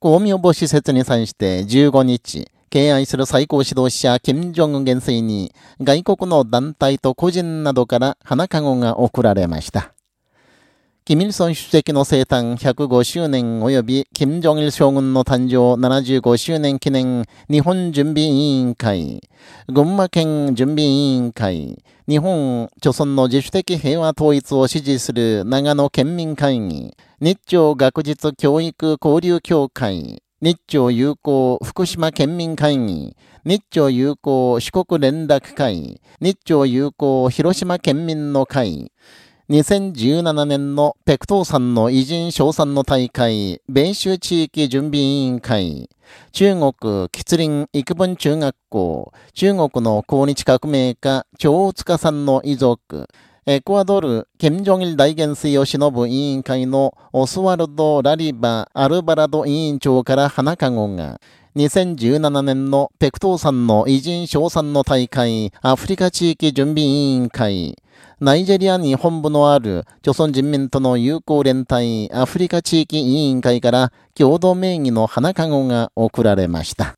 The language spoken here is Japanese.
公明母施設に際して15日、敬愛する最高指導者、金正恩元帥に、外国の団体と個人などから花籠が贈られました。キミルソン主席の生誕105周年及び、金正日将軍の誕生75周年記念日本準備委員会、群馬県準備委員会、日本、朝村の自主的平和統一を支持する長野県民会議、日朝学術教育交流協会、日朝友好福島県民会議、日朝友好四国連絡会、日朝友好広島県民の会、2017年のペクトーさんの偉人賞賛の大会、米州地域準備委員会、中国吉林育文中学校、中国の抗日革命家、長塚さんの遺族、エクアドル、ケム・ジョンイル大元帥を忍ぶ委員会のオスワルド・ラリバ・アルバラド委員長から花籠が、2017年のペクトーさんの偉人賞賛の大会、アフリカ地域準備委員会、ナイジェリアに本部のある、朝鮮人民との友好連帯アフリカ地域委員会から共同名義の花籠が贈られました。